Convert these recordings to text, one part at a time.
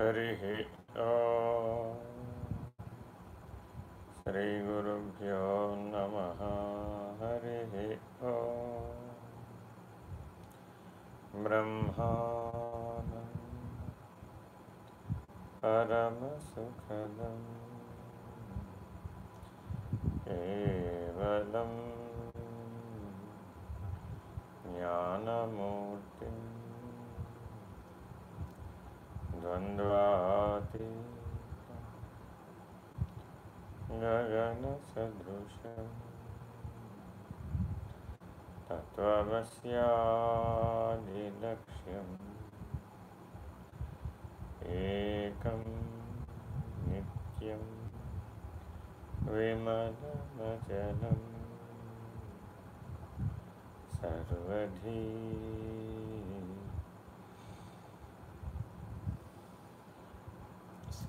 हरिः श्रीगुरुभ्यो नमः। हरिः ॐ ब्रह्मानम् परमसुखदम्। केवलं ज्ञानमूर्तिम्। द्वन्द्वातीतं गगनसदृशम्। तत्त्वमस्यादिलक्ष्यम् एकं नित्यं विमलमचलम्। सर्वधी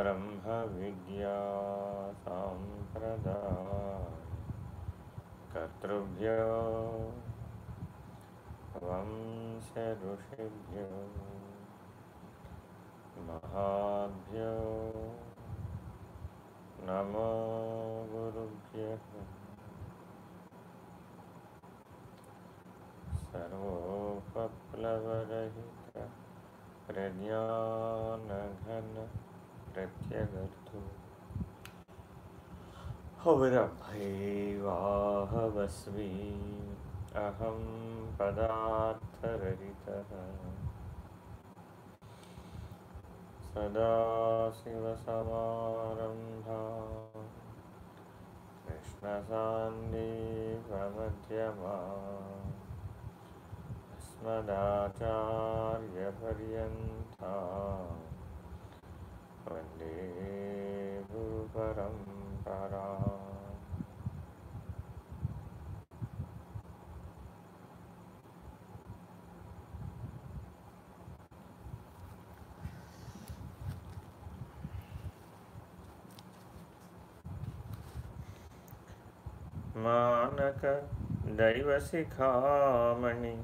ब्रह्मविद्या साम्प्रदाय कर्तृभ्यो वंशऋषिभ्यो महाभ्यो नमो गुरुभ्यः। सर्वोपप्लवरहित प्रज्ञानघन प्रत्यगर्थो हविरभैवाहवस्मि अहं पदार्थरहितः सदाशिवसमारम्भा कृष्णसान्दीपमध्यमा अस्मदाचार्यपर्यन्ता वंदे गुरुपरम्परा मानक दैवशिखामणि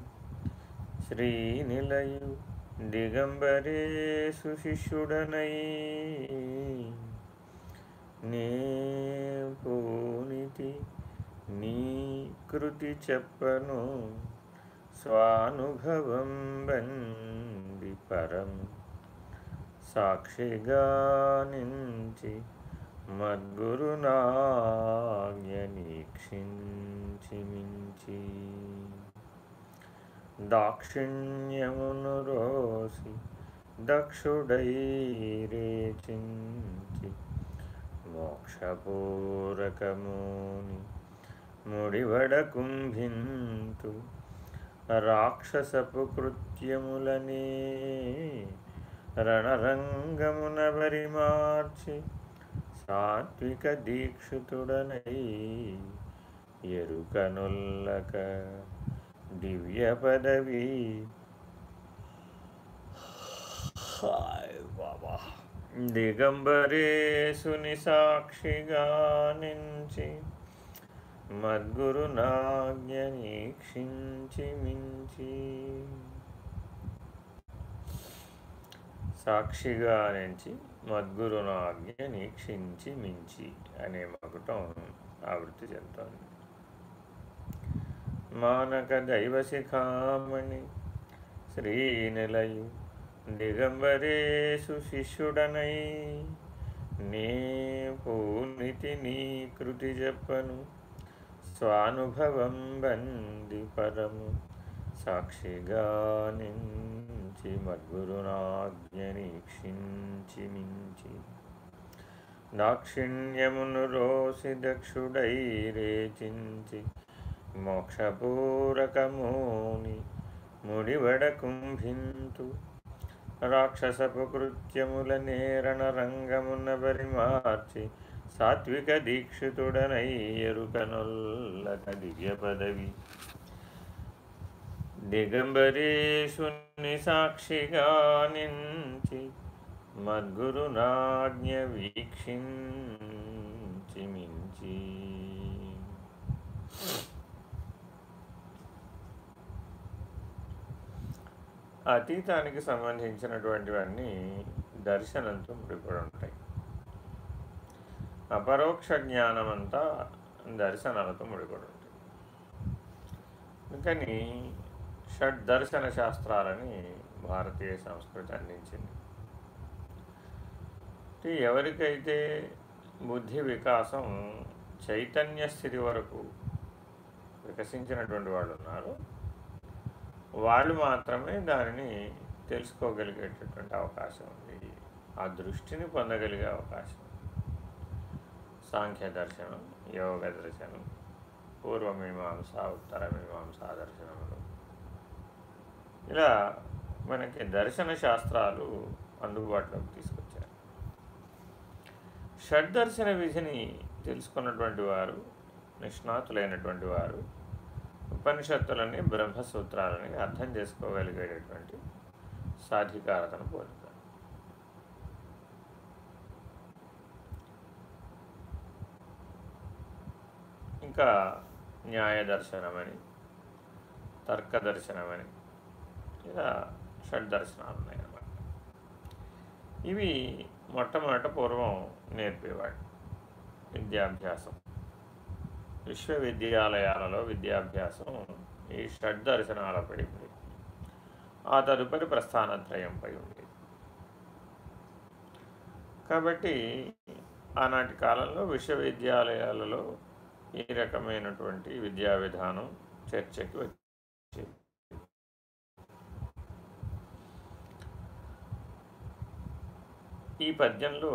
श्रीनिलयु దిగంబరేసు శిష్యుడనై నే పూనితి నీ కృతి చెప్పను స్వానుభవం బంది పరం. సాక్షిగా నుంచి మద్గురునాజ్ఞనీక్షించి మించి. దాక్షిణ్యమును రోసి దక్షుడై రేచించి మోక్షపూరకముని ముడివడ కుంభింతు రాక్షసపు కృత్యములనే రణరంగమున పరిమార్చి సాత్విక దీక్షితుడనై ఎరుకనుల్లక దివ్య పదవి బాబా దిగంబరేశుని సాక్షిగా నుంచి మద్గురునాజ్ఞనీక్షించి మించి సాక్షిగా నుంచి మద్గురునాజ్ఞ నీక్షించి మించి అనే మకుటం ఆవృత్తి చెందుతోంది మానక దైవశిఖామణి శ్రీనిలయు దిగంబరేషు శిష్యుడనై నీ పూనితి నీ కృతి చెప్పను. స్వానుభవం బంది పరము. సాక్షిగా నుంచి మద్గురునాజ్ఞనీక్షించి మించి. దాక్షిణ్యమును రోసి దక్షుడై రేచించి. మోక్షపూరకమోని ముడివడ కుంభింతు రాక్షసపు కృత్యముల నేరణ రంగమున పరిమార్చి సాత్విక దీక్షితుడనై ఎరుకనొల్లక దివ్య పదవి దిగంబరేశుని సాక్షిగా నించి మద్గురునాజ్ఞ వీక్షించి మించి. అతీతానికి సంబంధించినటువంటివన్నీ దర్శనంతో ముడిపడి ఉంటాయి అపరోక్ష జ్ఞానం అంతా దర్శనాలతో ముడిపడి ఉంటాయి అందుకని షడ్ దర్శన శాస్త్రాలని భారతీయ సంస్కృతి అందించింది. ఎవరికైతే బుద్ధి వికాసం చైతన్య స్థితి వరకు వికసించినటువంటి వాళ్ళు ఉన్నారు వాళ్ళు మాత్రమే దానిని తెలుసుకోగలిగేటటువంటి అవకాశం ఉంది. ఆ దృష్టిని పొందగలిగే అవకాశం. సాంఖ్య దర్శనం యోగ దర్శనం పూర్వమీమాంస ఉత్తర మీమాంస దర్శనములు. ఇలా మనకి దర్శన శాస్త్రాలు అందుబాటులోకి తీసుకొచ్చారు. షడ్దర్శన విధిని తెలుసుకున్నటువంటి వారు నిష్ణాతులైనటువంటి వారు ఉపనిషత్తులని బ్రహ్మసూత్రాలని అర్థం చేసుకోగలిగేటటువంటి సాధికారతను పొందుతారు ఇంకా న్యాయ తర్కదర్శనమని తర్క ఇలా షడ్ దర్శనాలు ఉన్నాయన్నమాట. ఇవి మొట్టమొదట పూర్వం నేర్పేవాడు విద్యాభ్యాసం. విశ్వవిద్యాలయాలలో విద్యాభ్యాసం ఈ షడ్దర్శనాలపై ఉండేది ఆ తదుపరి ప్రస్థానత్రయంపై ఉంది. కాబట్టి ఆనాటి కాలంలో విశ్వవిద్యాలయాలలో ఈ రకమైనటువంటి విద్యా విధానం చర్చకి వచ్చేది. ఈ పద్యంలో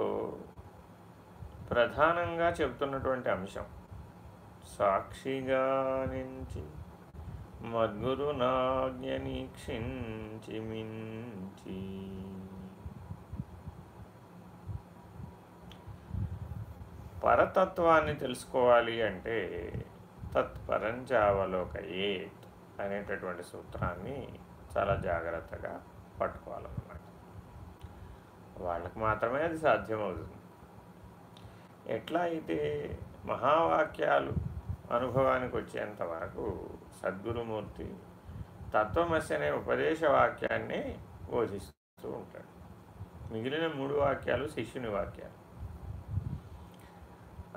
ప్రధానంగా చెబుతున్నటువంటి అంశం సాక్షిగా నించి మద్గురునాజ్ఞ నీక్షించి మించి. పరతత్వాన్ని తెలుసుకోవాలి అంటే తత్పరంచావలోకయేత్ అనేటటువంటి సూత్రాన్ని చాలా జాగ్రత్తగా పట్టుకోవాలన్నమాట. వాళ్ళకు మాత్రమే అది సాధ్యమవుతుంది. ఎట్లా అయితే మహావాక్యాలు అనుభవానికి వచ్చేంత వరకు సద్గురుమూర్తి తత్వమస్య అనే ఉపదేశ వాక్యాన్ని బోధిస్తూ ఉంటాడు. మిగిలిన మూడు వాక్యాలు శిష్యుని వాక్యాలు.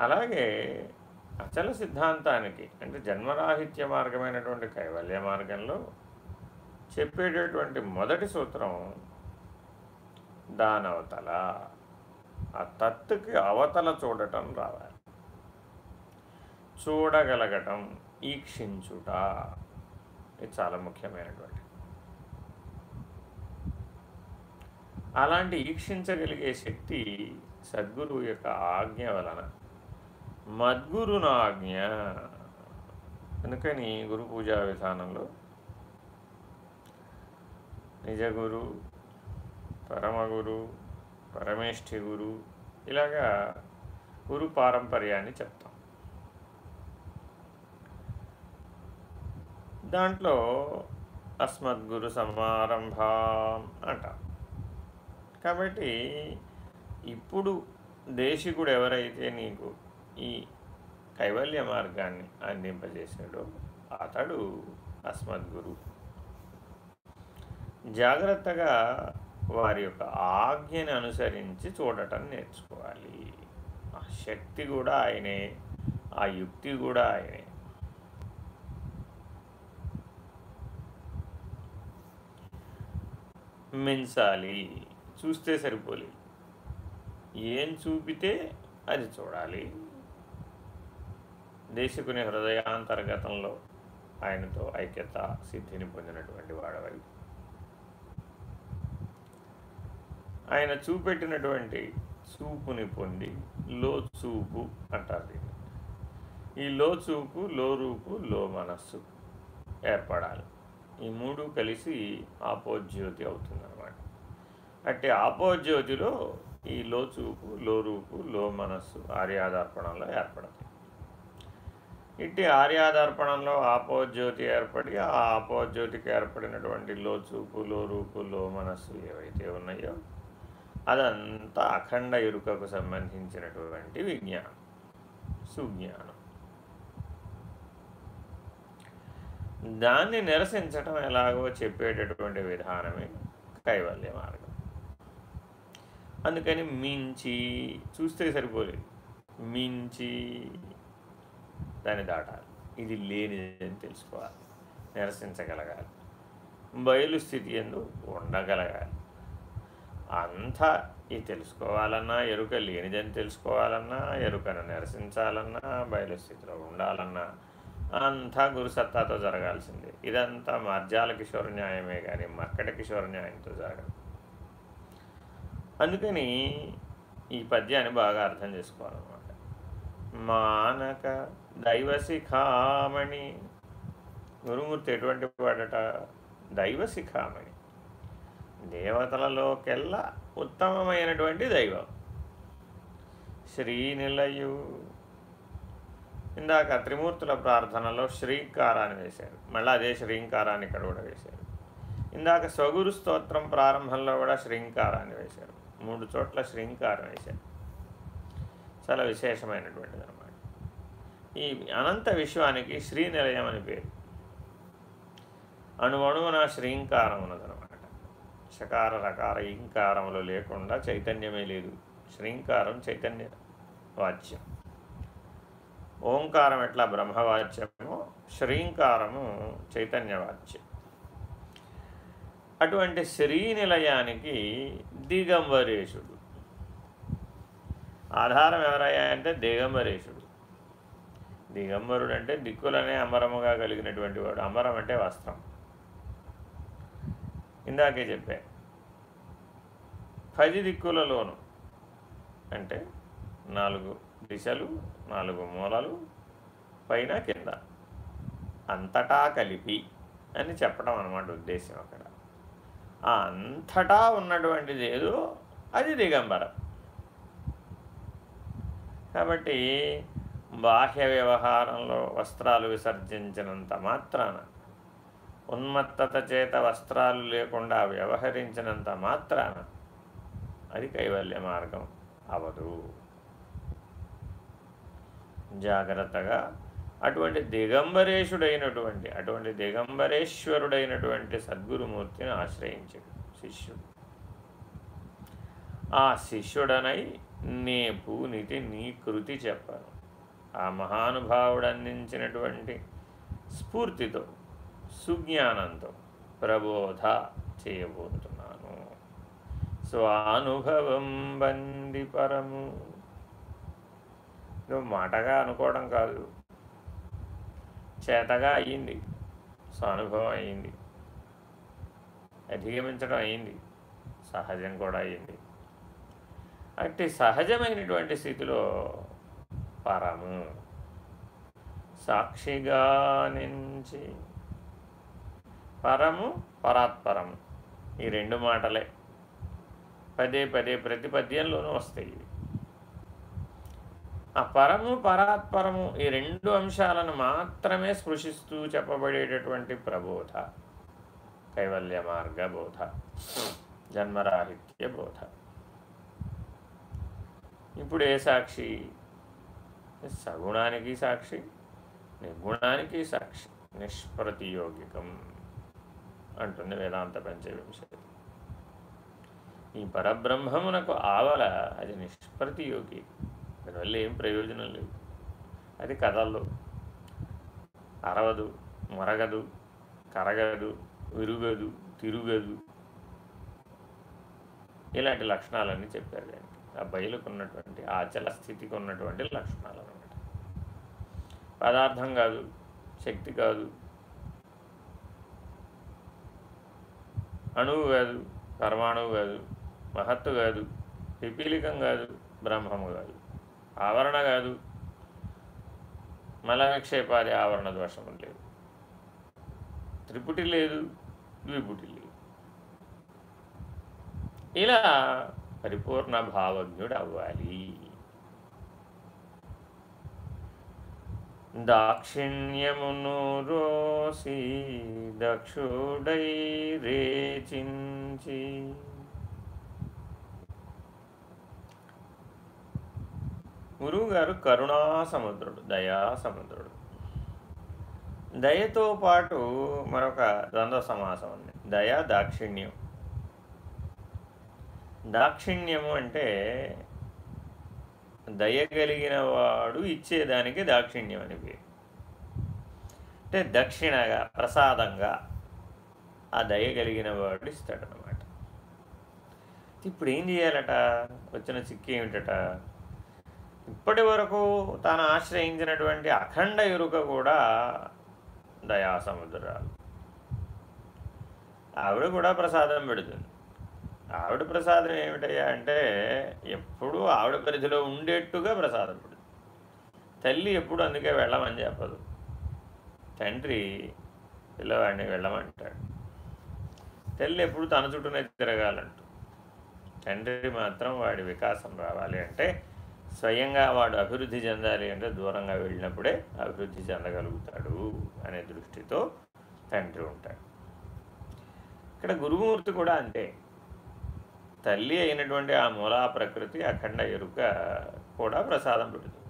అలాగే అచల సిద్ధాంతానికి అంటే జన్మరాహిత్య మార్గమైనటువంటి కైవల్య మార్గంలో చెప్పేటటువంటి మొదటి సూత్రం దానవతల. ఆ తత్తుకి అవతల చూడటం రావాలి. చూడగలగటం ఈక్షించుట. ఇది చాలా ముఖ్యమైనటువంటి. అలాంటి ఈక్షించగలిగే శక్తి సద్గురువు యొక్క ఆజ్ఞ వలన. మద్గురున ఆజ్ఞ. అందుకని గురు పూజా విధానంలో? నిజగురు పరమగురు పరమేష్ఠి గురు ఇలాగా గురు పారంపర్యాన్ని చెప్తాం. దాంట్లో అస్మద్గురు సమారంభం అంట. కాబట్టి ఇప్పుడు దేశికుడు ఎవరైతే నీకు ఈ కైవల్య మార్గాన్ని అందింపజేసాడో అతడు అస్మద్గురు జాగ్రత్తగా వారి యొక్క ఆజ్ఞని అనుసరించి చూడటం నేర్చుకోవాలి. ఆ శక్తి కూడా ఆయనే ఆ యుక్తి కూడా ఆయనే. మించాలి. చూస్తే సరిపోలే. ఏం చూపితే అది చూడాలి. దేశకుని హృదయాంతర్గతంలో ఆయనతో ఐక్యత సిద్ధిని పొందినటువంటి వాడవై. ఆయన చూపెట్టినటువంటి చూపుని పొంది లో చూపు అంటారు దీన్ని. ఈ లోచూపు లోరూపు లో రూపు లో మనస్సు ఏర్పడాలి. ఈ మూడు కలిసి ఆపోజ్యోతి అవుతుందన్నమాట. అట్టి ఆపోజ్యోతిలో ఈ లో చూపు లో రూపు లో మనస్సు ఆర్యాదర్పణంలో ఏర్పడతాయి. ఇట్టి ఆర్యాదర్పణంలో ఆపోజ్యోతి ఏర్పడి ఆ ఆపోజ్యోతికి ఏర్పడినటువంటి లో చూపు లో రూపు లో మనస్సు ఏవైతే ఉన్నాయో అదంతా అఖండ ఎరుకకు సంబంధించినటువంటి విజ్ఞానం సుజ్ఞానం. దాన్ని నిరసించటం ఎలాగో చెప్పేటటువంటి విధానమే కైవల్య మార్గం. అందుకని మించి చూస్తే సరిపోలేదు. మించి దాన్ని దాటాలి. ఇది లేనిదని తెలుసుకోవాలి. నిరసించగలగాలి. బయలు స్థితి ఎందు ఉండగలగాలి. అంతా ఇది తెలుసుకోవాలన్నా ఎరుక లేనిదని తెలుసుకోవాలన్నా ఎరుకను నిరసించాలన్నా బయలు స్థితిలో ఉండాలన్నా అంతా గురుసత్తాతో జరగాల్సిందే. ఇదంతా మార్జాల కిషోర న్యాయమే కానీ మక్కట కిషోర న్యాయంతో జరగదు. అందుకని ఈ పద్యాన్ని బాగా అర్థం చేసుకోవాలన్నమాట. మానక దైవశిఖామణి. గురుమూర్తి ఎటువంటి వాడట? దైవశిఖామణి. దేవతలలోకెల్లా ఉత్తమమైనటువంటి దైవం. శ్రీనిలయు ఇందాక త్రిమూర్తుల ప్రార్థనలో శ్రీంకారాన్ని వేశారు మళ్ళీ అదే శ్రీంకారాన్ని ఇక్కడ కూడా వేశారు ఇందాక స్వగురు స్తోత్రం ప్రారంభంలో కూడా శ్రీంకారాన్ని వేశారు మూడు చోట్ల శ్రీంకారం వేశారు చాలా విశేషమైనటువంటిది అనమాట ఈ అనంత విశ్వానికి శ్రీనిలయం అని పేరు. అణువణువున శ్రీంకారం ఉన్నదనమాట షకార రకార ఇంకారములు లేకుండా చైతన్యమే లేదు. శ్రీంకారం చైతన్య వాచ్యం. ఓంకారం ఎట్లా బ్రహ్మవాచ్యమో? శ్రీంకారము చైతన్యవాచ్యం. అటువంటి శ్రీనిలయానికి దిగంబరేశుడు. ఆధారం ఎవరయ్యా అంటే దిగంబరేశుడు. దిగంబరుడు అంటే దిక్కులనే అమరముగా కలిగినటువంటి వాడు. అమరం అంటే వస్త్రం. ఇందాకే చెప్పా. పది దిక్కులలోను అంటే నాలుగు దిశలు నాలుగు మూలలు పైన కింద. అంతటా కలిపి అని చెప్పడం అనమాట ఉద్దేశం అక్కడ. ఆ అంతటా ఉన్నటువంటిది ఏదో అది దిగంబరం. కాబట్టి బాహ్య వ్యవహారంలో వస్త్రాలు విసర్జించినంత మాత్రాన ఉన్మత్తత చేత వస్త్రాలు లేకుండా వ్యవహరించినంత మాత్రాన అది కైవల్య మార్గం అవదు. జాగ్రత్తగా అటువంటి దిగంబరేషుడైనటువంటి అటువంటి దిగంబరేశ్వరుడైనటువంటి సద్గురుమూర్తిని ఆశ్రయించాడు శిష్యుడు. ఆ శిష్యుడనై నే పూనితి నీ కృతి చెప్పను. ఆ మహానుభావుడు అందించినటువంటి స్ఫూర్తితో సుజ్ఞానంతో ప్రబోధ చేయబోతున్నాను. స్వానుభవం బంది పరము నువ్వు మాటగా అనుకోవడం కాదు. చేతగా అయ్యింది. స్వానుభవం అయ్యింది. అధిగమించడం అయింది సహజం కూడా అయింది అట్టి సహజమైనటువంటి స్థితిలో పరము సాక్షిగా నుంచి పరము పరాత్పరము. ఈ రెండు మాటలే. పదే పదే ప్రతి పద్యంలోనూ వస్తాయి. ఆ పరము పరాత్పరము ఈ రెండు అంశాలను మాత్రమే స్పృశిస్తూ చెప్పబడేటటువంటి ప్రబోధ. కైవల్య మార్గ బోధ. జన్మరాహిత్య బోధ. ఇప్పుడు ఏ సాక్షి. సగుణానికి సాక్షి నిర్గుణానికి సాక్షి నిష్ప్రతియోగికం అంటుంది వేదాంత పంచవింశతి. ఈ పరబ్రహ్మమునకు ఆవల అది నిష్ప్రతియోగి. దానివల్ల ఏం ప్రయోజనం లేదు. అది కథల్లో అరవదు మరగదు కరగదు విరుగదు తిరుగదు ఇలాంటి లక్షణాలన్నీ చెప్పారు దానికి. ఆ బయలుకు ఉన్నటువంటి ఆచల స్థితికి ఉన్నటువంటి లక్షణాలు అనమాట పదార్థం కాదు శక్తి కాదు అణువు కాదు పరమాణువు కాదు మహత్తు కాదు పిపీలికం కాదు బ్రహ్మము కాదు. ఆవరణ కాదు. మలవిక్షేపాది ఆవరణ దోషము లేదు. త్రిపుటి లేదు ద్విపుటి లేదు. ఇలా పరిపూర్ణ భావజ్ఞుడు అవ్వాలి దాక్షిణ్యమును రోసి దక్షుడై రేచించి గురువుగారు కరుణా సముద్రుడు దయా సముద్రుడు దయతో పాటు మరొక ద్వంద్వ సమాసం ఉంది. దయా దాక్షిణ్యం. దాక్షిణ్యము అంటే దయగలిగిన వాడు ఇచ్చేదానికి దాక్షిణ్యం అని పేరు. అంటే దక్షిణగా ప్రసాదంగా ఆ దయ కలిగిన వాడు ఇస్తాడనమాట ఇప్పుడు ఏం చేయాలట? వచ్చిన చిక్కి ఏమిటట ఇప్పటి వరకు తాను ఆశ్రయించినటువంటి అఖండ ఎరుక కూడా దయా సముద్రాలు ఆవిడ కూడా ప్రసాదం పెడుతుంది. ఆవిడ ప్రసాదం ఏమిటయ్యా అంటే ఎప్పుడూ ఆవిడ పరిధిలో ఉండేట్టుగా ప్రసాదం పెడుతుంది. తల్లి ఎప్పుడు అందుకే వెళ్ళమని చెప్పదు. తండ్రి పిల్లవాడిని వెళ్ళమంటాడు. తల్లి ఎప్పుడు తన చుట్టూనే తిరగాలంటూ తండ్రి మాత్రం వాడి వికాసం రావాలి అంటే స్వయంగా వాడు అభివృద్ధి చెందాలి అంటే దూరంగా వెళ్ళినప్పుడే అభివృద్ధి చెందగలుగుతాడు అనే దృష్టితో తండ్రి ఉంటాడు. ఇక్కడ గురుమూర్తి కూడా అంతే. తల్లి అయినటువంటి ఆ మూలా ప్రకృతి అఖండ ఎరుక కూడా ప్రసాదం పెడుతుంది.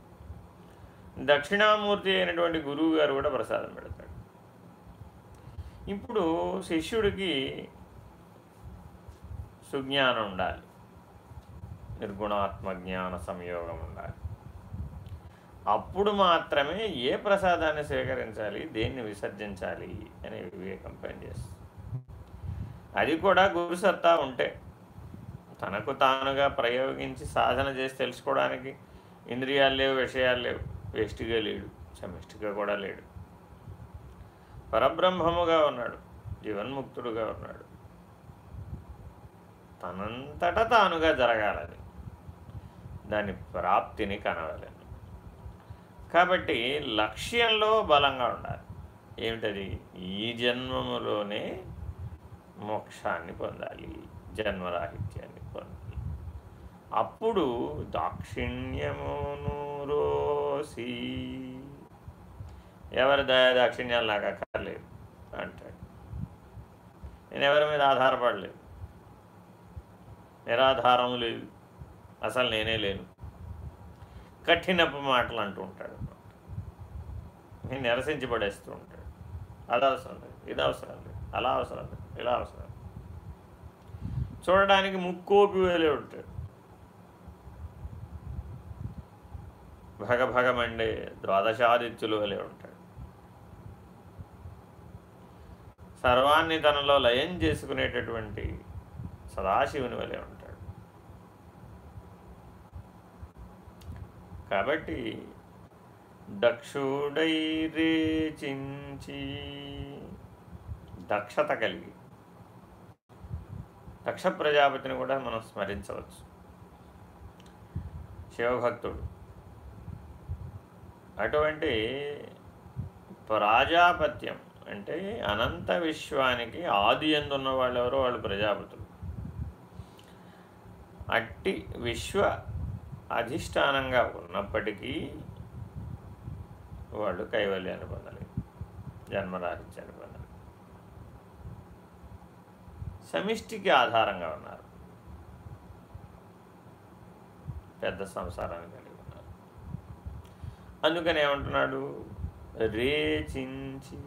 దక్షిణామూర్తి అయినటువంటి గురువు గారు కూడా ప్రసాదం పెడతాడు. ఇప్పుడు శిష్యుడికి సుజ్ఞానం ఉండాలి. నిర్గుణాత్మ జ్ఞాన సంయోగం ఉండాలి అప్పుడు మాత్రమే ఏ ప్రసాదాన్ని స్వీకరించాలి దేన్ని విసర్జించాలి అనే వివేకం పనిచేస్తుంది. అది కూడా గురుసత్తా ఉంటే. తనకు తానుగా ప్రయోగించి సాధన చేసి తెలుసుకోవడానికి ఇంద్రియాలు లేవు విషయాలు లేవు. వేస్ట్గా లేడు సమిష్టిగా కూడా లేడు. పరబ్రహ్మముగా ఉన్నాడు జీవన్ముక్తుడుగా ఉన్నాడు. తనంతట తానుగా జరగాలని దాని ప్రాప్తిని కనవలేను కాబట్టి లక్ష్యంలో బలంగా ఉండాలి. ఏమిటది? ఈ జన్మములోనే మోక్షాన్ని పొందాలి. జన్మరాహిత్యాన్ని పొందాలి. అప్పుడు దాక్షిణ్యమును రోసి. ఎవరి దయా దాక్షిణ్యాలు నాకు అక్కర్లేదు అంటాడు. నేను ఎవరి మీద ఆధారపడలేదు. నిరాధారం లేదు. అసలు నేనే లేను. కఠినపు మాటలు అంటూ ఉంటాడు. నేను నిరసించి పడేస్తూ ఉంటాడు. అది అవసరం లేదు. ఇది అవసరం లేదు. అలా అవసరం లేదు. ఇలా అవసరం లేదు. చూడడానికి ముక్కోపి వేలే ఉంటాడు. భగభగమండే ద్వాదశాదిత్యులు వలె ఉంటాడు. సర్వాన్ని తనలో లయం చేసుకునేటటువంటి సదాశివుని వలె ఉంటాడు. కాబట్టి దక్షుడై రేచించి దక్షత కలిగి దక్ష ప్రజాపతిని కూడా మనం స్మరించవచ్చు. శివభక్తుడు. అటువంటి ప్రజాపత్యం అంటే అనంత విశ్వానికి ఆది ఎందున్న వాళ్ళు ఎవరో వాళ్ళు ప్రజాపతులు. అట్టి విశ్వ అధిష్టానంగా ఉన్నప్పటికీ వాళ్ళు కైవల్యాన్ని పొందలేదు జన్మరాహిత్యాన్ని పొందలేదు సమిష్టికి ఆధారంగా ఉన్నారు. పెద్ద సంసారాన్ని కలిగి ఉన్నారు. అందుకని ఏమంటున్నాడు? రేచించి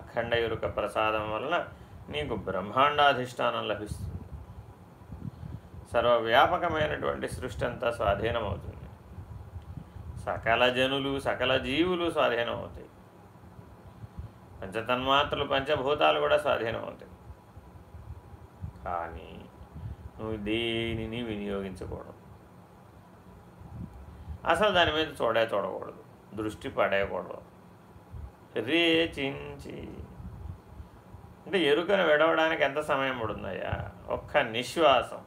అఖండ ఎరుక ప్రసాదం వలన నీకు బ్రహ్మాండాధిష్టానం లభిస్తుంది. సర్వవ్యాపకమైనటువంటి సృష్టి అంతా స్వాధీనమవుతుంది. సకల జనులు సకల జీవులు స్వాధీనమవుతాయి. పంచతన్మాత్రలు పంచభూతాలు కూడా స్వాధీనమవుతాయి. కానీ నువ్వు దేనిని వినియోగించకూడదు. అసలు దాని మీద చూడే చూడకూడదు. దృష్టి పడేయకూడదు. రేచించి. అంటే ఎరుకను విడవడానికి ఎంత సమయం పడుతుందయ్యా? ఒక్క నిశ్వాసం.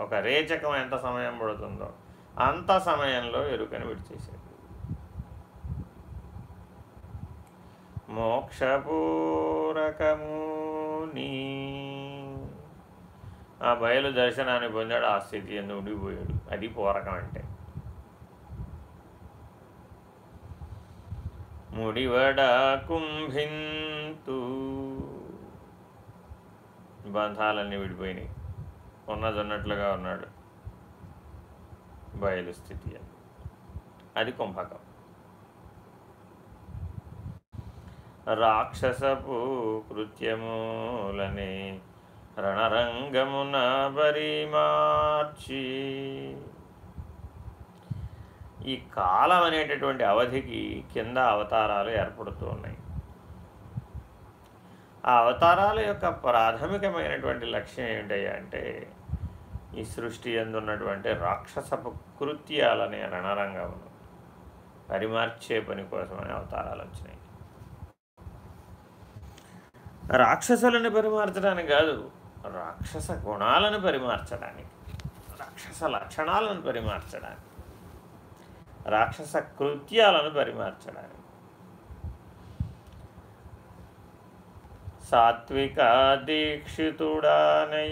ఒక రేచకం ఎంత సమయం పడుతుందో అంత సమయంలో ఎరుకని విడిచేసేది. మోక్షపూరకము నీ. ఆ బయలు దర్శనాన్ని పొందాడు ఆ స్థితి ఎందు ఉండిపోయాడు. అది పూరకం అంటే. ముడివడ కుంభింతు. బంధాలన్నీ విడిపోయినాయి. ఉన్నదన్నట్లుగా ఉన్నాడు. బయలు స్థితి అని. అది కుంభకం. రాక్షసపు కృత్యములని రణరంగమున పరిమార్చి ఈ కాలం అనేటటువంటి అవధికి కింద అవతారాలు ఏర్పడుతూ ఉన్నాయి. ఆ అవతారాల యొక్క ప్రాథమికమైనటువంటి లక్ష్యం ఏంటయ్యా అంటే ఈ సృష్టి ఎందున్నటువంటి రాక్షసపు కృత్యాలనే రణరంగమును పరిమార్చే పని కోసమని అవతారాలు వచ్చినాయి. రాక్షసులను పరిమార్చడానికి కాదు రాక్షస గుణాలను పరిమార్చడానికి రాక్షస లక్షణాలను పరిమార్చడానికి రాక్షస కృత్యాలను పరిమార్చడానికి. సాత్విక దీక్షితుడానై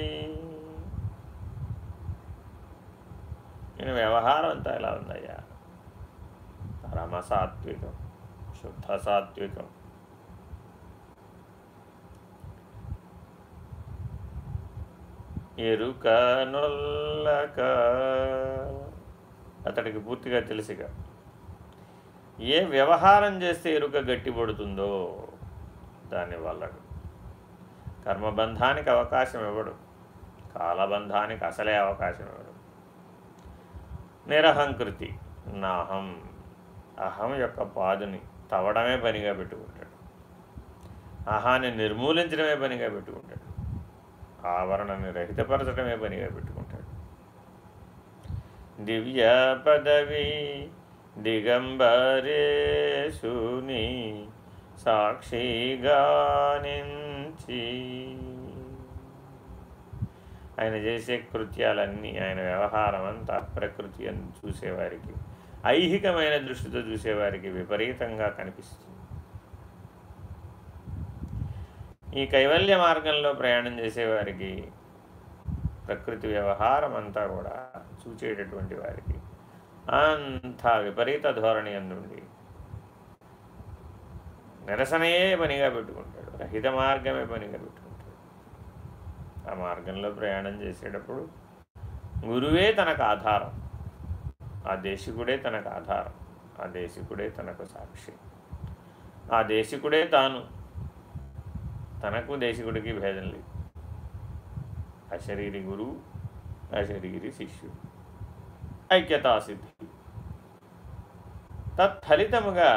నేను వ్యవహారం అంతా ఎలా ఉందయ్యా పరమ సాత్వికం శుద్ధ సాత్వికం ఎరుక నొల్లక అతడికి పూర్తిగా తెలిసిగా ఏ వ్యవహారం చేస్తే ఎరుక గట్టిపడుతుందో దాన్ని వల్లడు కర్మబంధానికి అవకాశం ఇవ్వడు కాలబంధానికి అసలే అవకాశం ఇవ్వడు నిరహంకృతి. నాహం. అహం యొక్క పాదుని తవ్వడమే పనిగా పెట్టుకుంటాడు. అహాన్ని నిర్మూలించడమే పనిగా పెట్టుకుంటాడు. ఆవరణని రహితపరచడమే పనిగా పెట్టుకుంటాడు. దివ్య పదవి దిగంబరేశుని సాక్షిగా నుంచి ఆయన చేసే కృత్యాలన్నీ ఆయన వ్యవహారం అంతా ప్రకృతి అని చూసేవారికి ఐహికమైన దృష్టితో చూసేవారికి విపరీతంగా కనిపిస్తుంది. ఈ కైవల్య మార్గంలో ప్రయాణం చేసేవారికి ప్రకృతి వ్యవహారం అంతా కూడా చూచేటటువంటి వారికి అంత విపరీత ధోరణి అందుండి నిరసనయే పనిగా పెట్టుకుంటాడు రహిత మార్గమే పనిగా ఆ మార్గంలో ప్రయాణం చేసేటప్పుడు గురువే తనకు ఆధారం. ఆ దేశికుడే తనకు ఆధారం. ఆ దేశికుడే తనకు సాక్షి. ఆ దేశికుడే తాను. తనకు దేశికుడికి భేదం లేదు. అశరీరి గురువు అశరీరి శిష్యుడు. ఐక్యతాసిద్ధి. తత్ఫలితముగా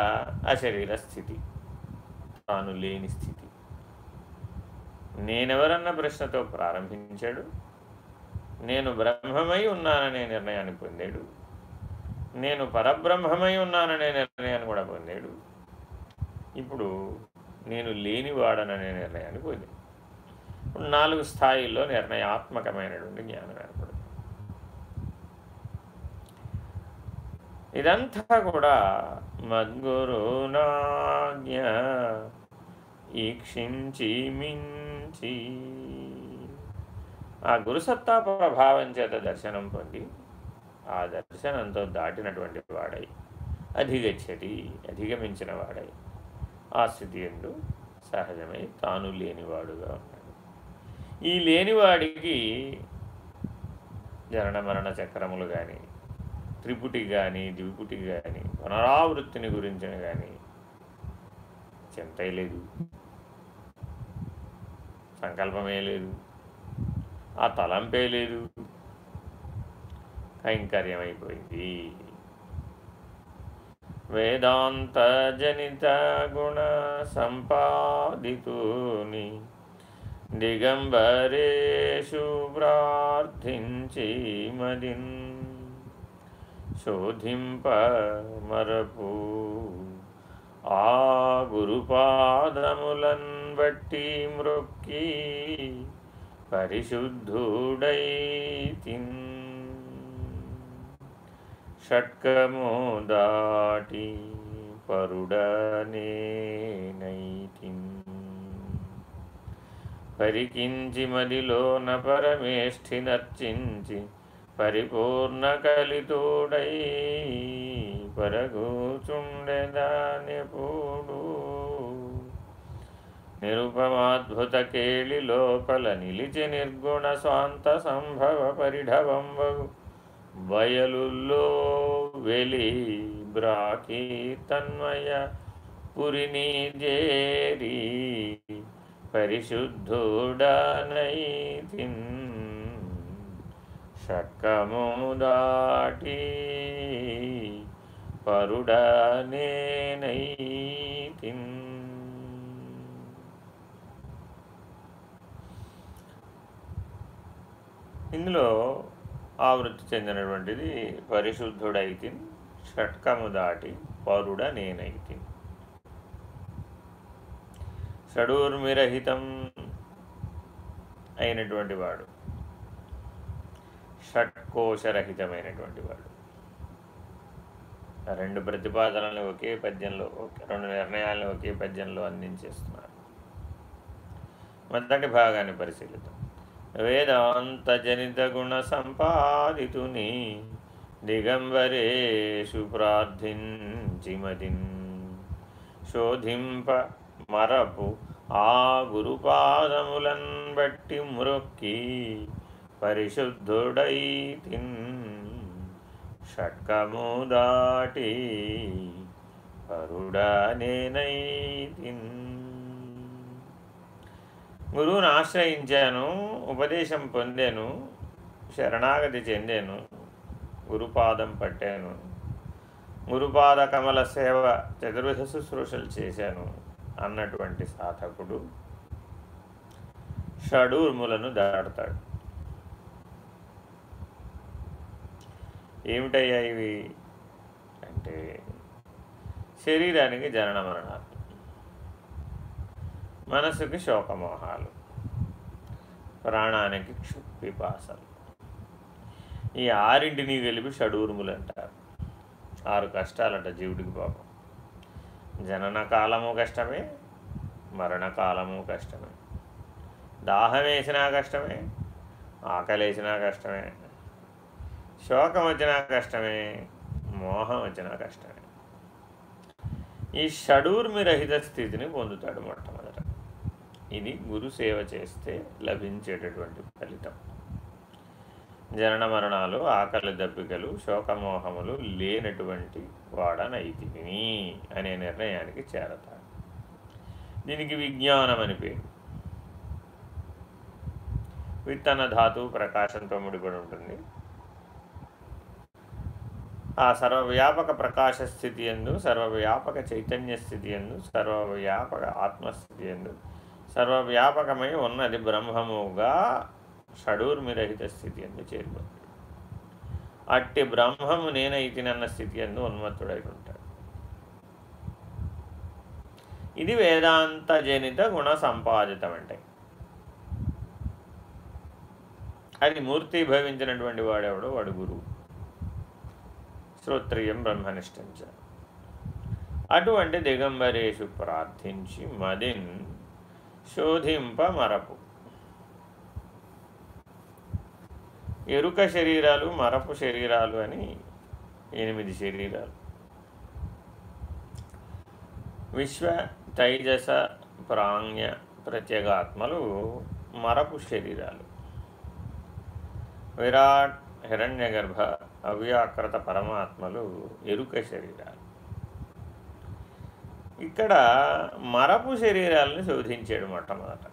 అశరీర స్థితి తాను లేని స్థితి. నేనెవరన్న ప్రశ్నతో ప్రారంభించాడు? నేను బ్రహ్మమై ఉన్నాననే నిర్ణయాన్ని పొందాడు. నేను పరబ్రహ్మమై ఉన్నాననే నిర్ణయాన్ని కూడా పొందాడు. ఇప్పుడు నేను లేనివాడననే నిర్ణయాన్ని పొంది ఇప్పుడు నాలుగు స్థాయిల్లో నిర్ణయాత్మకమైనటువంటి జ్ఞానం ఏర్పడుతుంది. ఇదంతా కూడా మద్గురునాజ్ఞ ఈక్షించి మించి. ఆ గురుసత్తా ప్రభావం చేత దర్శనం పొంది ఆ దర్శనంతో దాటినటువంటి వాడై అధిగచ్చటి అధిగమించిన వాడై ఆ స్థితి ఎందు సహజమై తాను లేనివాడుగా ఉన్నాడు. ఈ లేనివాడికి జనన మరణ చక్రములు కానీ త్రిపుటి కానీ ద్విపుటి కానీ పునరావృత్తిని గురించిన కానీ చింత లేదు. సంకల్పమే లేదు. ఆ తలంపే లేదు. కైంకర్యమైపోయింది. వేదాంత జనిత గుణ సంపాదితుని దిగంబరేషు ప్రార్థించి మదిన్ శోధింప మరపు ఆ గురుపాదములన్ బట్టి మృక్కి పరిశుద్ధుడై తిన్. షట్కము దాటి పరుడనేనైతిన్ పరికించి మదిలోన పరమేష్ఠి నర్చించి పరిపూర్ణ కలితోడై పరగూచుండెదానెప్పుడు నిరుపమాద్భుత కేళి లోపల నిలిచి నిర్గుణ స్వాంత సంభవ పరిఢవంబగు బయలుల్లో వెలి బ్రాకీ తన్మయ పురిని జేరి. పరిశుద్ధుడనైతిన్ షక్కము దాటి పరుడనేనైతిన్ ఇందులో ఆవృత్తి చెందినటువంటిది పరిశుద్ధుడైతి షట్కము దాటి పరుడ నేనైతి షడూర్మిరహితం అయినటువంటి వాడు షట్కోశరహితమైనటువంటి వాడు. రెండు ప్రతిపాదనలు ఒకే పద్యంలో రెండు నిర్ణయాలను ఒకే పద్యంలో అందించేస్తున్నారు. మొదటి భాగాన్ని పరిశీలిద్దాం. వేదాంత జనిత గుణ సంపాదితుని దిగంబరేషు ప్రార్థించిమతిన్ శోధింప మరపు ఆ గురుపాదములన్ బట్టి మురొక్కి పరిశుద్ధుడైతిన్ షట్కము దాటి పరుడా పరుడనేనైతిన్ గురువును ఆశ్రయించాను ఉపదేశం పొందాను శరణాగతి చెందాను గురుపాదం పట్టాను గురుపాద కమల సేవ చతుర్విధ శుశ్రూషలు చేశాను అన్నటువంటి సాధకుడు షడూర్ములను దాడతాడు ఏమిటయ్యా ఇవి? అంటే శరీరానికి జనన మరణాలు. మనసుకి శోకమోహాలు. ప్రాణానికి క్షుపిపాసలు ఈ ఆరింటిని కలిపి షడూర్ములు అంటారు ఆరు కష్టాలట జీవుడికి పాపం. జనన కాలము కష్టమే మరణకాలము కష్టమే. దాహం వేసినా కష్టమే ఆకలేసినా కష్టమే. శోకం వచ్చినా కష్టమే మోహం వచ్చినా కష్టమే. ఈ షడూర్మిరహిత స్థితిని పొందుతాడు మొట్టమొదట. ఇది గురు సేవ చేస్తే లభించేటటువంటి ఫలితం. జనన మరణాలు ఆకలి దప్పికలు శోకమోహములు లేనటువంటి వాడనైతిని అనే నిర్ణయానికి చేరతాడు. దీనికి విజ్ఞానం అని పేరు విత్తన ధాతు ప్రకాశంతో ముడిపడి ఉంటుంది. ఆ సర్వవ్యాపక ప్రకాశ స్థితి ఎందు సర్వవ్యాపక చైతన్య స్థితి ఎందు సర్వవ్యాపక ఆత్మస్థితి ఎందు సర్వవ్యాపకమై ఉన్నది బ్రహ్మముగా షడూర్మిరహిత స్థితి ఎందు చేరిపోతాడు. అట్టి బ్రహ్మము నేనైతినన్న స్థితి ఎందు ఉన్మత్తుడై ఉంటాడు. ఇది వేదాంత జనిత గుణ సంపాదితం అంటే అది మూర్తి భవించినటువంటి వాడెవడో? వాడు గురువు. శ్రోత్రియం బ్రహ్మనిష్ఠించ అటువంటి దిగంబరేషు ప్రార్థించి మదిన్ శోధింప మరపు. ఎరుక శరీరాలు మరపు శరీరాలు అని ఎనిమిది శరీరాలు. విశ్వ తైజస ప్రాంగ్య ప్రత్యేగాత్మలు మరపు శరీరాలు. విరాట్ హిరణ్యగర్భ అవ్యాకృత పరమాత్మలు ఎరుక శరీరాలు. ఇక్కడ మరపు శరీరాలను శోధించాడు మొట్టమొదట.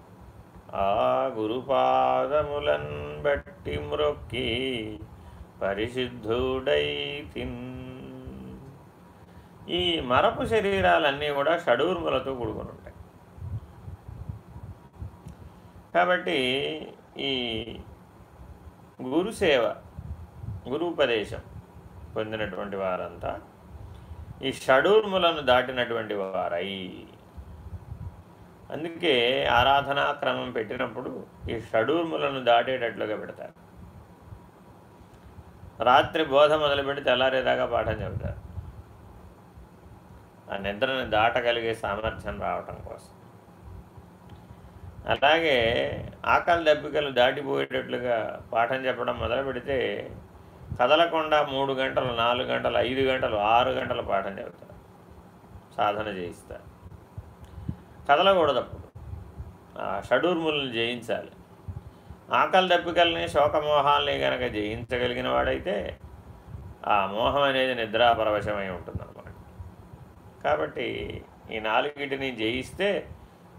ఆ గురుపాదములన్ బట్టి మ్రొక్కి పరిశుద్ధుడైతిన్ ఈ మరపు శరీరాలన్నీ కూడా షడూర్ములతో కూడుకుని ఉంటాయి. కాబట్టి ఈ గురుసేవ గురుపదేశం పొందినటువంటి వారంతా ఈ షడూర్ములను దాటినటువంటి వారై. అందుకే ఆరాధనా క్రమం పెట్టినప్పుడు ఈ షడూర్ములను దాటేటట్లుగా పెడతారు. రాత్రి బోధ మొదలుపెట్టి తెల్లారేదాకా పాఠం చెబుతారు. ఆ నిద్రని దాటగలిగే సామర్థ్యం రావటం కోసం. అలాగే ఆకలి దప్పికలు దాటిపోయేటట్లుగా పాఠం చెప్పడం మొదలు పెడితే కదలకుండా మూడు గంటలు నాలుగు గంటలు ఐదు గంటలు ఆరు గంటల పాఠం చెబుతారు సాధన చేయిస్తారు. కదలకూడదు అప్పుడు. షడూర్ములను జయించాలి. ఆకలి దప్పికల్ని శోకమోహాల్ని కనుక జయించగలిగిన వాడైతే ఆ మోహం అనేది నిద్రాపరవశమై ఉంటుందన్నమాట. కాబట్టి ఈ నాలుగిటిని జయిస్తే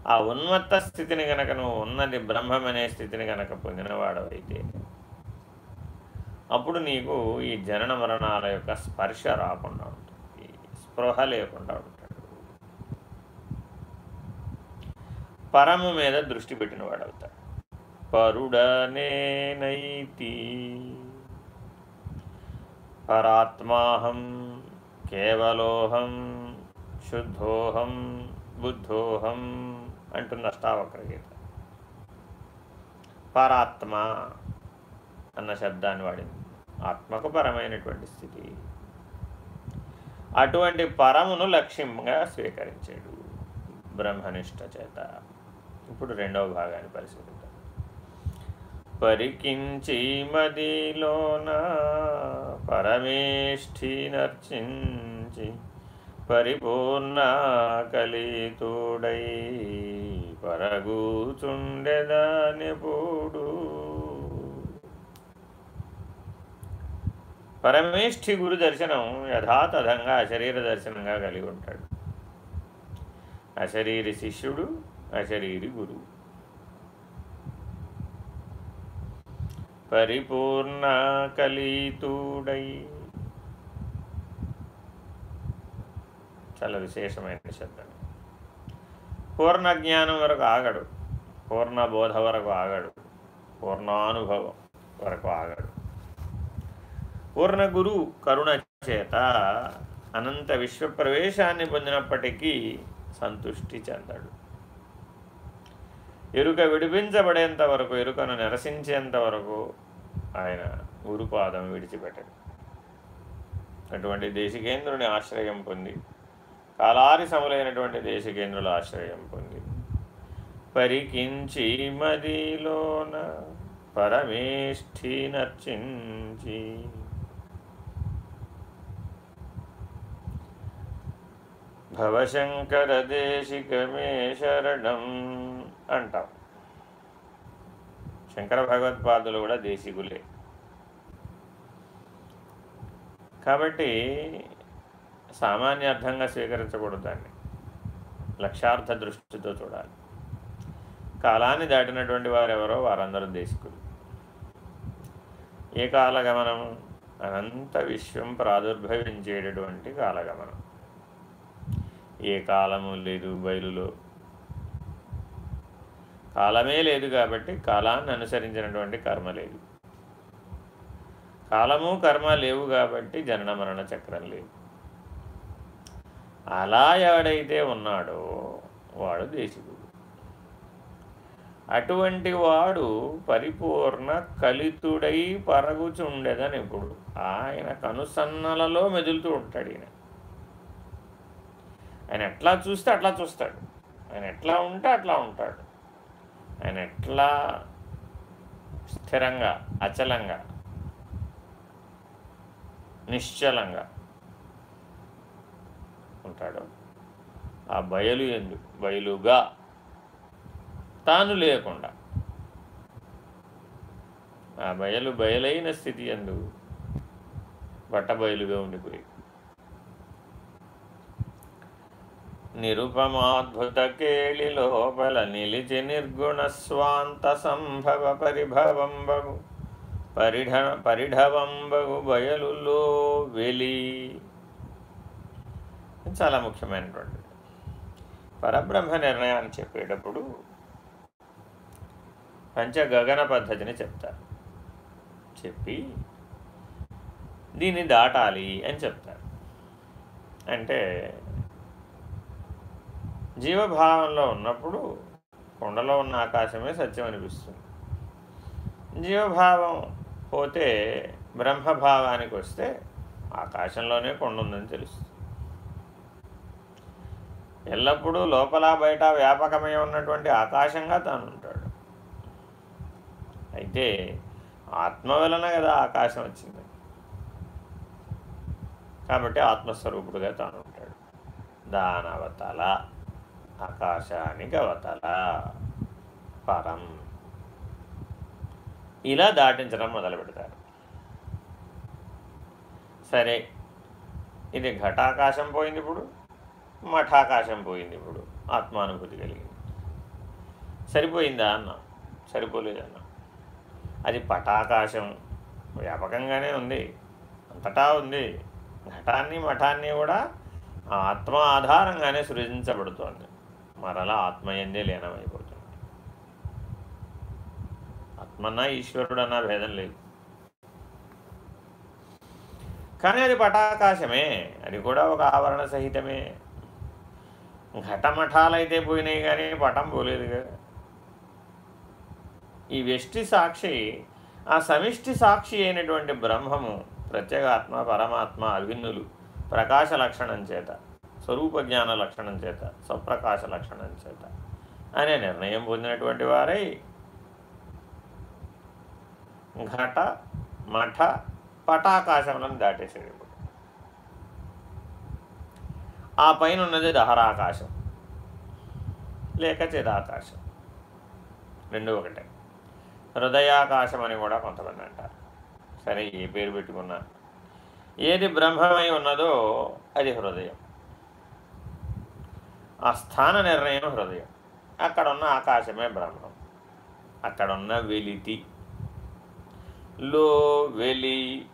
ఆ ఉన్మత్త స్థితిని గనక నువ్వు ఉన్నది బ్రహ్మం అనే స్థితిని గనక పొందినవాడవైతే అప్పుడు నీకు ఈ జనన మరణాల యొక్క స్పర్శ రాకుండా ఉంటుంది. స్పృహ లేకుండా ఉంటాడు. పరము మీద దృష్టి పెట్టిన వాడవుతాడు. పరుడనేనైతి పరాత్మాహం కేవలోహం శుద్ధోహం బుద్ధోహం అంటున్న అష్టావక్రగీత. పరాత్మ అన్న శబ్దాన్ని వాడింది. ఆత్మకు పరమైనటువంటి స్థితి. అటువంటి పరమును లక్ష్యంగా స్వీకరించాడు బ్రహ్మనిష్ట చేత. ఇప్పుడు రెండవ భాగాన్ని పరిశీలిద్దాం. పరికించి మదిలోన పరమేష్ఠి నర్చించి పరిపూర్ణ కలితోడై పరగూచుండెదానెప్పుడు పరమేష్ఠి గురు దర్శనం యథాతథంగా అశరీర దర్శనంగా కలిగి ఉంటాడు. అశరీరి శిష్యుడు అశరీరి గురువు పరిపూర్ణ కలితుడై. చాలా విశేషమైన శబ్దం. పూర్ణ జ్ఞానం వరకు ఆగడు. పూర్ణ బోధ వరకు ఆగడు. పూర్ణానుభవం వరకు ఆగడు. పూర్ణ గురు కరుణ చేత అనంత విశ్వప్రవేశాన్ని పొందినప్పటికీ సంతుష్టి చెందడు. ఎరుక విడిపించబడేంత వరకు ఎరుకను నిరసించేంత వరకు ఆయన గురుపాదం విడిచిపెట్టడు. అటువంటి దేశికేంద్రుని ఆశ్రయం పొంది కాలారి సములైనటువంటి దేశికేంద్రుల ఆశ్రయం పొంది పరికించి మదిలోన పరమేష్ఠి నర్చించి భవశంకర దేశికమే శరణం అంటాం. శంకర భగవత్పాదులు కూడా దేశికులే. కాబట్టి సామాన్య అర్థంగా స్వీకరించకూడదు దాన్ని. లక్ష్యార్థ దృష్టితో చూడాలి. కాలాన్ని దాటినటువంటి వారెవరో వారందరూ దేశికులు. ఏ కాలగమనం? అనంత విశ్వం ప్రాదుర్భవించేటటువంటి కాలగమనం. ఏ కాలము లేదు బయలులో. కాలమే లేదు కాబట్టి కాలాన్ని అనుసరించినటువంటి కర్మ లేదు. కాలము కర్మ లేవు కాబట్టి జనన మరణ చక్రం లేదు. అలా ఎవడైతే ఉన్నాడో వాడు దేశికుడు. అటువంటి వాడు పరిపూర్ణ కలితుడై పరగుచుండెదని ఇప్పుడు ఆయన కనుసన్నలలో మెదులుతూ ఉంటాడు ఈయన. ఆయన ఎట్లా చూస్తే అట్లా చూస్తాడు. ఆయన ఎట్లా ఉంటే అట్లా ఉంటాడు. ఆయన ఎట్లా స్థిరంగా అచలంగా నిశ్చలంగా ఉంటాడు? ఆ బయలు ఎందు బయలుగా తాను లేకుండా. ఆ బయలు బయలైన స్థితి ఎందు బట్టబయలుగా ఉండిపోయి నిరుపమాద్భుత కేళి లోపల నిలిచి నిర్గుణ స్వాంత సంభవ పరిభవంబగు పరిఢ పరిఢవంబగు బయలులో వెలి. చాలా ముఖ్యమైనటువంటిది. పరబ్రహ్మ నిర్ణయాన్ని చెప్పేటప్పుడు పంచగగన పద్ధతిని చెప్తారు. చెప్పి దీన్ని దాటాలి అని చెప్తారు. అంటే జీవభావంలో ఉన్నప్పుడు కొండలో ఉన్న ఆకాశమే సత్యం అనిపిస్తుంది జీవభావం పోతే బ్రహ్మభావానికి వస్తే ఆకాశంలోనే కొండ ఉందని తెలుస్తుంది. ఎల్లప్పుడూ లోపల బయట వ్యాపకమై ఉన్నటువంటి ఆకాశంగా తాను ఉంటాడు. అయితే ఆత్మ వలన కదా ఆకాశం వచ్చింది. కాబట్టి ఆత్మస్వరూపుడుగా తాను ఉంటాడు. దానవతల ఆకాశానికి అవతల. పరం. ఇలా దాటించడం మొదలు పెడతారు సరే ఇది ఘటాకాశం పోయింది ఇప్పుడు మఠాకాశం పోయింది ఇప్పుడు ఆత్మానుభూతి కలిగింది. సరిపోయిందా అన్నా? సరిపోలేదన్నా అది పటాకాశం వ్యాపకంగానే ఉంది. అంతటా ఉంది. ఘటాన్ని మఠాన్ని కూడా ఆత్మ ఆధారంగానే సృజించబడుతోంది. మరలా ఆత్మయందే లీనమైపోతుంది. ఆత్మన్నా ఈశ్వరుడన్నా భేదం లేదు. కానీ అది పటాకాశమే అది కూడా ఒక ఆవరణ సహితమే. ఘటమఠాలైతే పోయినాయి కానీ పటం పోలేదు కదా. ఈ వ్యష్టి సాక్షి ఆ సమిష్టి సాక్షి అయినటువంటి బ్రహ్మము ప్రత్యేగాత్మ పరమాత్మ అభిన్నులు ప్రకాశ లక్షణం చేత స్వరూప జ్ఞాన లక్షణం చేత స్వప్రకాశ లక్షణం చేత. అనే నిర్ణయం పొందినటువంటి వారై ఘట మఠ పటాకాశములను దాటేసాడు ఇప్పుడు. ఆ పైన ఉన్నది దహరాకాశం లేక చిదాకాశం. రెండు ఒకటే. హృదయాకాశం అని కూడా కొంతమంది అంటారు. సరే ఏ పేరు పెట్టుకున్నా. ఏది బ్రహ్మమై ఉన్నదో అది హృదయం. ఆ స్థాన నిర్ణయం హృదయం. అక్కడ ఉన్న ఆకాశమే బ్రహ్మం. అక్కడున్న వెలితి. లో వెలి.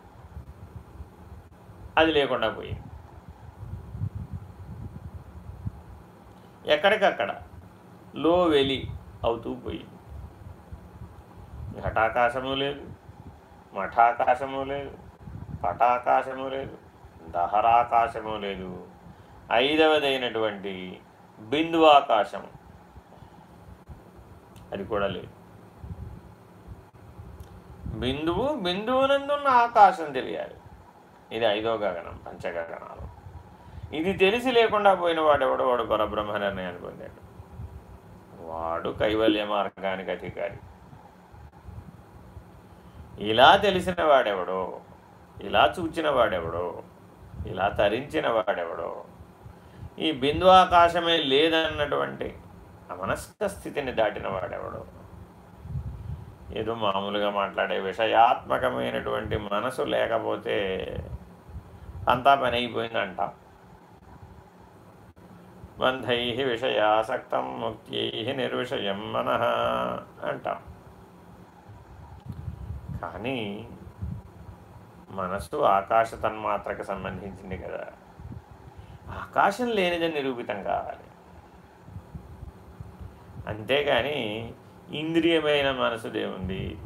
అది లేకుండా పోయింది. ఎక్కడికక్కడ లో వెలి అవుతూ పోయింది. ఘటాకాశము లేదు మఠాకాశము లేదు పటాకాశము లేదు దహరాకాశము లేదు. ఐదవదైనటువంటి బిందువాకాశం. అది కూడా లేదు. బిందువు బిందువునందున్న ఆకాశం తెలియాలి. ఇది ఐదో గగనం పంచగగనాలు. ఇది తెలిసి లేకుండా పోయిన వాడు ఎవడో వాడు పరబ్రహ్మ నిర్ణయాన్ని పొందాడు. వాడు కైవల్య మార్గానికి అధికారి. ఇలా తెలిసిన వాడెవడో ఇలా చూచిన వాడెవడో ఇలా తరించిన వాడెవడో ఈ బిందు ఆకాశమే లేదన్నటువంటి అమనస్క స్థితిని దాటిన వాడెవడు. ఏదో మామూలుగా మాట్లాడే విషయాత్మకమైనటువంటి మనసు లేకపోతే అంతా పని అయిపోయిందంట బంధై విషయాసక్తం ముక్త్యై నిర్విషయం మన అంటాం. కానీ మనస్సు ఆకాశ తన్మాత్రకు సంబంధించింది కదా. ఆకాశం లేనిదని నిరూపితం కావాలి. అంతేగాని ఇంద్రియమైన మనసుదేముంది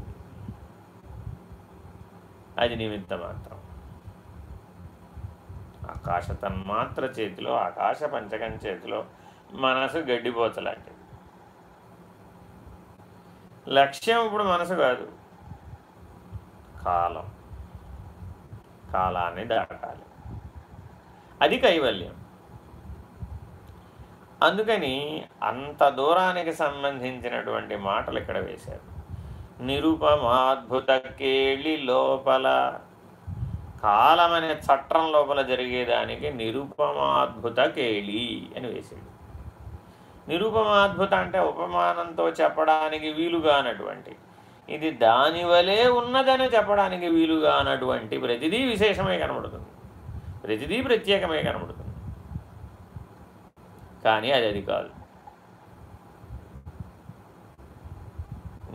అది నిమిత్త మాత్రం ఆకాశ తన్మాత్ర చేతిలో ఆకాశ పంచకం చేతిలో మనసు గడ్డిపోతలాంటిది లక్ష్యం ఇప్పుడు మనసు కాదు. కాలం. కాలాన్ని దాటాలి. అది కైవల్యం అందుకని అంత దూరానికి సంబంధించినటువంటి మాటలు ఇక్కడ వేశారు. నిరుపమాద్భుత కేళి లోపల. కాలం అనే చట్టం లోపల జరిగేదానికి నిరుపమాద్భుత కేళి అని వేసాడు నిరుపమాద్భుత అంటే ఉపమానంతో చెప్పడానికి వీలుగానటువంటి ఇది దానివలే ఉన్నదని చెప్పడానికి వీలుగానటువంటి ప్రతిదీ విశేషమే కనబడుతుంది. ప్రతిదీ ప్రత్యేకమే కనబడుతుంది. కానీ అది అది కాదు.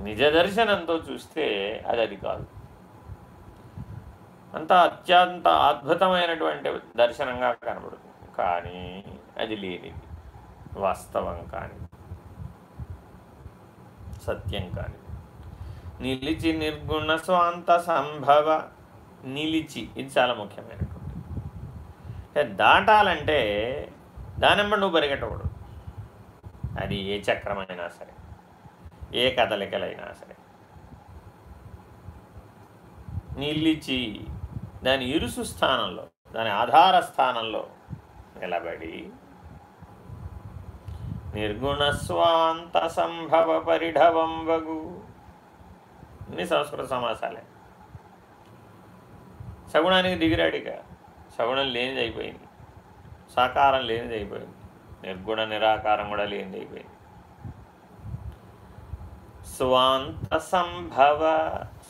నిజ దర్శనంతో చూస్తే అది అది కాదు. అంత అత్యంత అద్భుతమైనటువంటి దర్శనంగా కనబడుతుంది. కానీ అది లేనిది. వాస్తవం కానీ సత్యం కానీ. నిలిచి నిర్గుణ స్వాంత సంభవ నిలిచి. ఇది చాలా ముఖ్యమైనటువంటి దాటాలంటే దానిమ్మ నువ్వు పరిగెట్టకూడదు. అది ఏ చక్రమైనా సరే ఏ కదలికలైనా సరే. నీళ్ళిచ్చి దాని ఇరుసు స్థానంలో దాని ఆధార స్థానంలో నిలబడి నిర్గుణస్వాంత సంభవ సంభవ పరిఢవంబగు ఇన్ని సంస్కృత సమాసాలే. సగుణానికి దిగిరాడిగా సగుణం లేనిది అయిపోయింది. సాకారం లేనిది అయిపోయింది. నిర్గుణ నిరాకారం కూడా లేనిది అయిపోయింది. స్వాంత సంభవ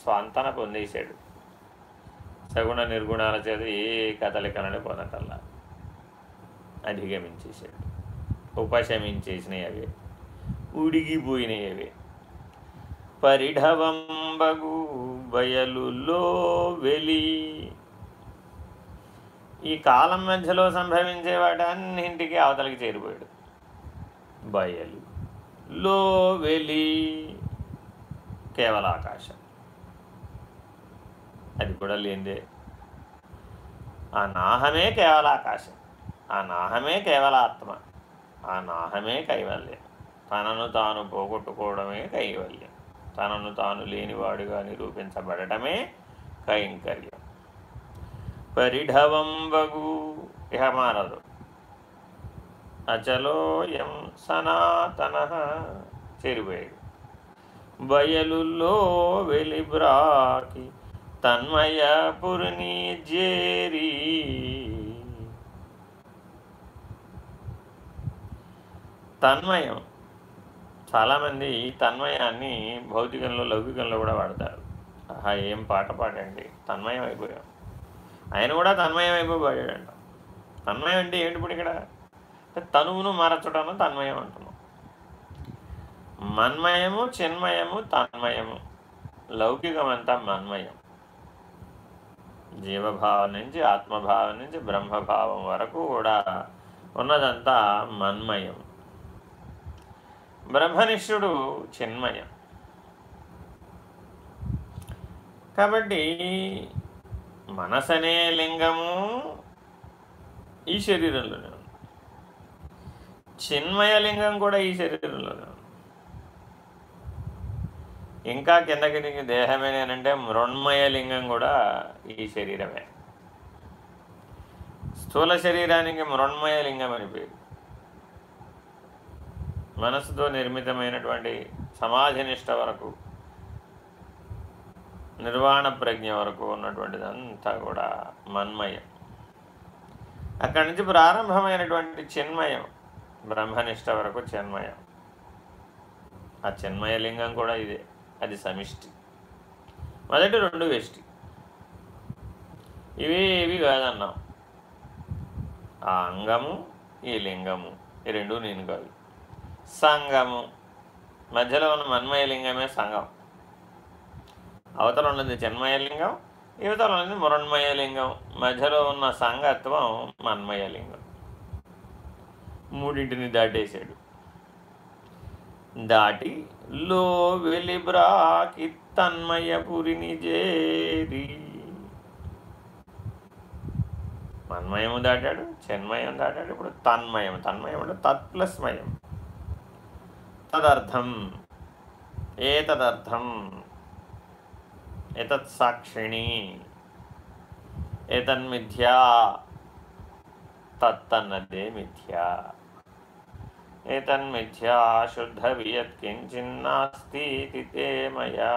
స్వాంతన పొందేశాడు. సగుణ నిర్గుణాల చేత ఏ కదలికలని పొందటల్లా అధిగమించేశాడు. ఉపశమించేసినవి అవే. ఉడిగిపోయినవి అవే. పరిఢవంబగు బయలులో వెలి ఈ కాలం మధ్యలో సంభవించే వాటన్నింటికి అవతలకి చేరిపోయాడు. బయలు లో వెలి కేవల ఆకాశం అది కూడా లేనిదే. ఆ నాహమే కేవల ఆకాశం ఆ నాహమే కేవల ఆత్మ ఆ నాహమే కైవల్యం. తనను తాను పోగొట్టుకోవడమే కైవల్యం. తనను తాను లేనివాడుగా నిరూపించబడటమే కైంకర్యం. పరిఢవంబగు ఇహ మానదు. అచలోయం సనాతన చేరిపోయాడు బయలులో వెలిబ్రాకి తన్మయ పురిని జేరి. తన్మయం. చాలామంది తన్మయాన్ని భౌతికంలో లౌకికంలో కూడా వాడతారు. ఆహా ఏం పాట పాడండి. తన్మయం అయిపోయాం. ఆయన కూడా తన్మయం అయిపోయాడంట తన్మయం అంటే ఏమిటి ఇప్పుడు ఇక్కడ? తనువును మరచడం తన్మయం అంటున్నాం. మన్మయము చిన్మయము తన్మయము. లౌకికమంతా మన్మయం. జీవభావం నుంచి ఆత్మభావం నుంచి బ్రహ్మభావం వరకు కూడా ఉన్నదంతా మన్మయం. బ్రహ్మనిష్ఠుడు చిన్మయం. కాబట్టి మనసనే లింగము ఈ శరీరంలోనే ఉంది. చిన్మయ లింగం కూడా ఈ శరీరంలోనే ఉంది. ఇంకా కిందకి దిగి దేహమేనంటే మృణ్మయ లింగం కూడా ఈ శరీరమే. స్థూల శరీరానికి మృణ్మయ లింగం అని పేరు. మనసుతో నిర్మితమైనటువంటి సమాధినిష్ట వరకు నిర్వాణ ప్రజ్ఞ వరకు ఉన్నటువంటిదంతా కూడా మన్మయం. అక్కడి నుంచి ప్రారంభమైనటువంటి చిన్మయం బ్రహ్మనిష్ట వరకు చిన్మయం. ఆ చిన్మయ లింగం కూడా ఇదే అది సమిష్టి. మొదటి రెండు వెష్టి. ఇవి ఇవి కాదన్నాం. ఆ అంగము ఈ లింగము ఈ రెండు నేను కాదు. సంగము. మధ్యలో ఉన్న మన్మయలింగమే సంగం. అవతల ఉన్నది చిన్మయలింగం యువతల ఉన్నది మురణ్మయలింగం మధ్యలో ఉన్న సంగత్వం మన్మయలింగం. మూడింటిని దాటేశాడు. దాటి లో వెలిబ్రాకి తన్మయపురిని చేరి. మన్మయము దాటాడు చెన్మయం దాటాడు. ఇప్పుడు తన్మయం తన్మయం అంటే తత్ ప్లస్ మయం తదర్థం ఏతదర్థం. ఎతత్ సాక్షిణి ఏతన్మిథ్యా తత్తన్నదే మిథ్యా ఏతన్మిథ్యా శుద్ధ వియత్ కించిన్నాస్తి తే మయా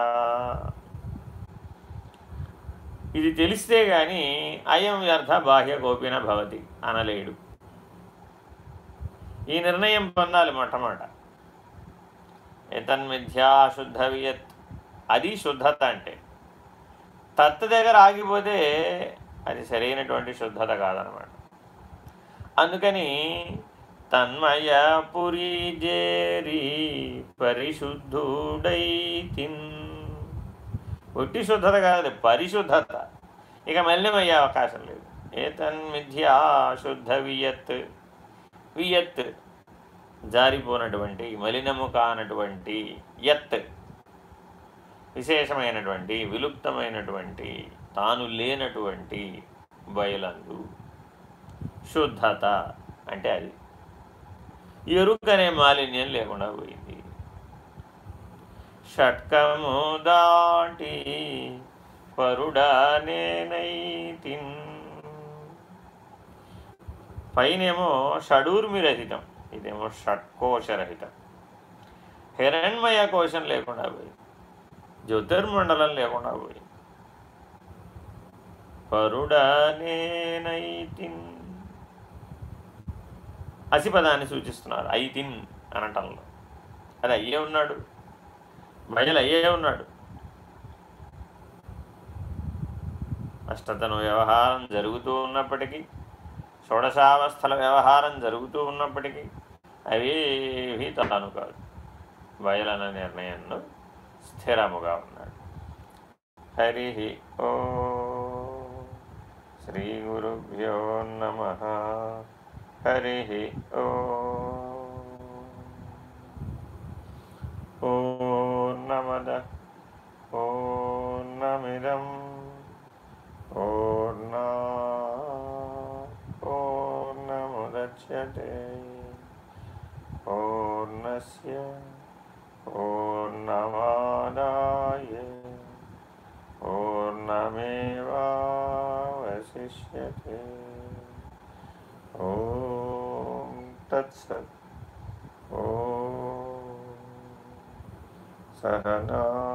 ఇది తెలిస్తే గాని అయం వ్యర్థ బాహ్య గోపిన భవతి అనలేడు। ఈ నిర్ణయం పొందాలి మొట్టమొదట। ఎతన్మిథ్యా శుద్ధ వియత్ అది శుద్ధత అంటే। తత్త దగ్గర ఆగిపోతే అది సరైనటువంటి శుద్ధత కాదనమాట. అందుకని తన్మయ పురి జేరి పరిశుద్ధుడైతిన్ ఒట్టి శుద్ధత కాదు పరిశుద్ధత. ఇక మలినమయ్యే అవకాశం లేదు. ఏ తన్మిథ్యా శుద్ధ వియత్. వియత్ జారిపోనటువంటి మలినము కానటువంటి యత్. విశేషమైనటువంటి విలుప్తమైనటువంటి తాను లేనటువంటి బయలందు శుద్ధత అంటే అది. ఎరుకనే మాలిన్యం లేకుండా పోయింది. షట్కము దాటి పరుడానేనైతిన్ పైనేమో షడూర్మిరహితం ఇదేమో షట్కోశరహితం. హిరణ్మయ కోశం లేకుండా పోయింది. జ్యోతిర్మండలం లేకుండా పోయి పరుడనేనైతిన్ అసిపదాన్ని సూచిస్తున్నారు. ఐతిన్ అనటంలో. అది అయ్యే ఉన్నాడు. మహిళ అయ్యే ఉన్నాడు. అష్టతను వ్యవహారం జరుగుతూ ఉన్నప్పటికీ షోడశావస్థల వ్యవహారం జరుగుతూ ఉన్నప్పటికీ అవేవి తాను కాదు. బయలన నిర్ణయంలో స్థిరముగా ఉన్నాడు హరి ఓ శ్రీ గురుభ్యో నమ హరి ఓ పూర్ణమద పూర్ణమిదం పూర్ణా పూర్ణముద్యతే పూర్ణస్య Hare Om Tat Sat Om Sahana.